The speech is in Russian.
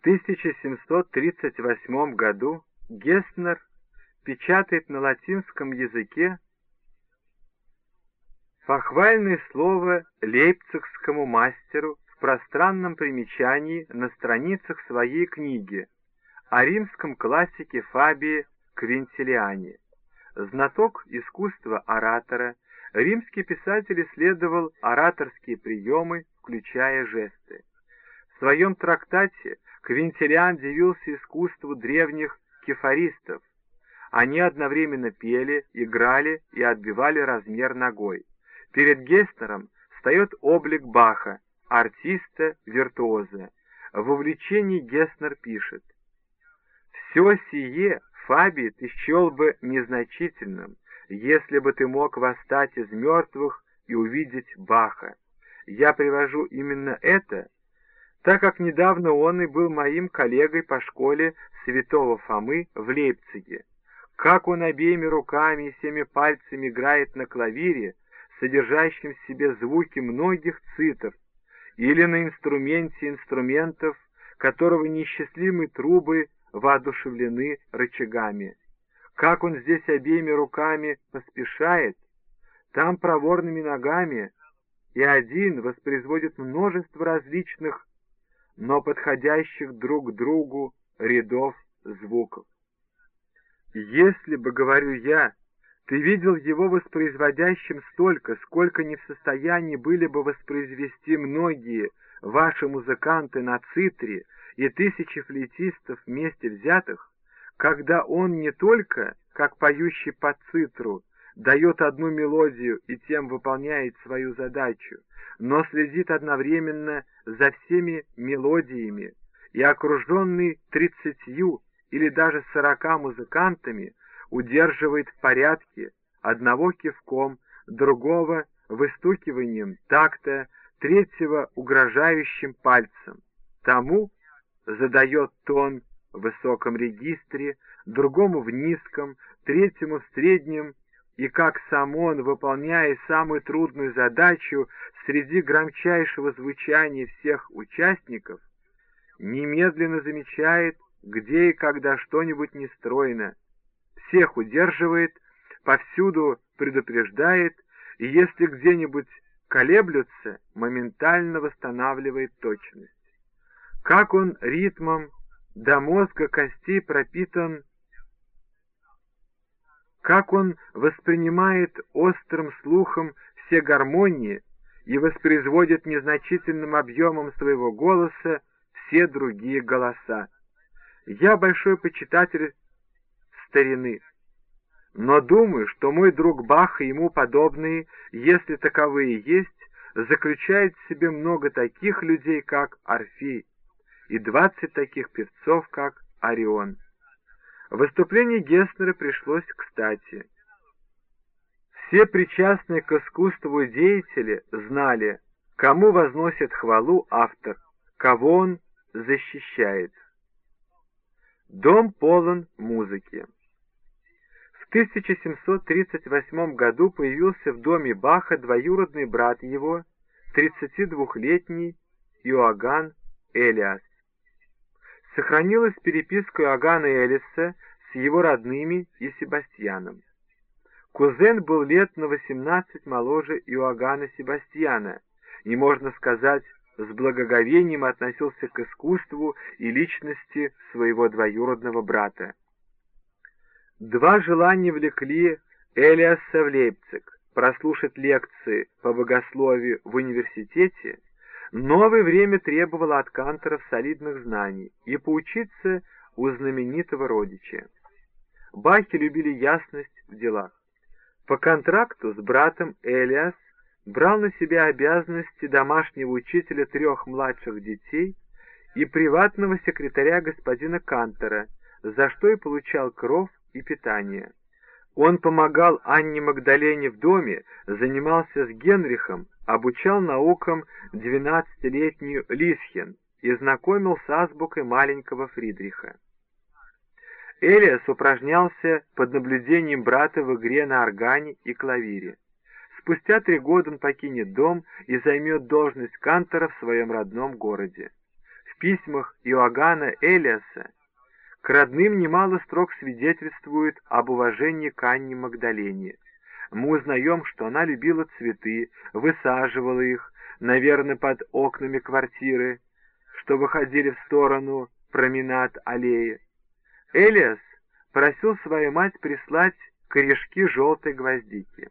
В 1738 году Геснер печатает на латинском языке похвальное слово лейпцигскому мастеру в пространном примечании на страницах своей книги о римском классике Фабии Квинтилиане. Знаток искусства оратора, римский писатель исследовал ораторские приемы, включая жесты. Своем трактате Квинтилиан дивился искусству древних кефаристов. Они одновременно пели, играли и отбивали размер ногой. Перед Гестером встает облик Баха, артиста-виртуоза. В увлечении Геснер пишет «Все сие, Фаби, ты счел бы незначительным, если бы ты мог восстать из мертвых и увидеть Баха. Я привожу именно это, так как недавно он и был моим коллегой по школе святого Фомы в Лейпциге. Как он обеими руками и всеми пальцами играет на клавире, содержащем в себе звуки многих цитр, или на инструменте инструментов, которого неисчислимые трубы воодушевлены рычагами. Как он здесь обеими руками поспешает, там проворными ногами, и один воспроизводит множество различных но подходящих друг к другу рядов звуков. Если бы, говорю я, ты видел его воспроизводящим столько, сколько не в состоянии были бы воспроизвести многие ваши музыканты на цитре и тысячи флейтистов вместе взятых, когда он не только, как поющий по цитру, дает одну мелодию и тем выполняет свою задачу, но следит одновременно за всеми мелодиями и окруженный тридцатью или даже сорока музыкантами удерживает в порядке одного кивком, другого выстукиванием такта, третьего угрожающим пальцем. Тому задает тон в высоком регистре, другому в низком, третьему в среднем и как сам он, выполняя самую трудную задачу среди громчайшего звучания всех участников, немедленно замечает, где и когда что-нибудь нестройно, всех удерживает, повсюду предупреждает, и если где-нибудь колеблются, моментально восстанавливает точность. Как он ритмом до мозга костей пропитан как он воспринимает острым слухом все гармонии и воспроизводит незначительным объемом своего голоса все другие голоса. Я большой почитатель старины, но думаю, что мой друг Бах и ему подобные, если таковые есть, заключает в себе много таких людей, как Орфей, и двадцать таких певцов, как Орион. Выступление Геснера пришлось кстати. Все причастные к искусству деятели знали, кому возносит хвалу автор, кого он защищает. Дом полон музыки. В 1738 году появился в доме Баха двоюродный брат его, 32-летний Иоганн Элиас сохранилась переписка Иоганна Элиса с его родными и Себастьяном. Кузен был лет на 18 моложе Иоганна Себастьяна и, можно сказать, с благоговением относился к искусству и личности своего двоюродного брата. Два желания влекли Элиаса в Лейпциг — прослушать лекции по богословию в университете — Новое время требовало от канторов солидных знаний и поучиться у знаменитого родича. Бахи любили ясность в делах. По контракту с братом Элиас брал на себя обязанности домашнего учителя трех младших детей и приватного секретаря господина Кантора, за что и получал кров и питание. Он помогал Анне Магдалене в доме, занимался с Генрихом, обучал наукам двенадцатилетнюю Лисхен и знакомил с азбукой маленького Фридриха. Элиас упражнялся под наблюдением брата в игре на органе и клавире. Спустя три года он покинет дом и займет должность кантора в своем родном городе. В письмах Иоганна Элиаса к родным немало строк свидетельствует об уважении к Анне Магдалене. Мы узнаем, что она любила цветы, высаживала их, наверное, под окнами квартиры, что выходили в сторону променад аллеи. Элиас просил свою мать прислать корешки желтой гвоздики.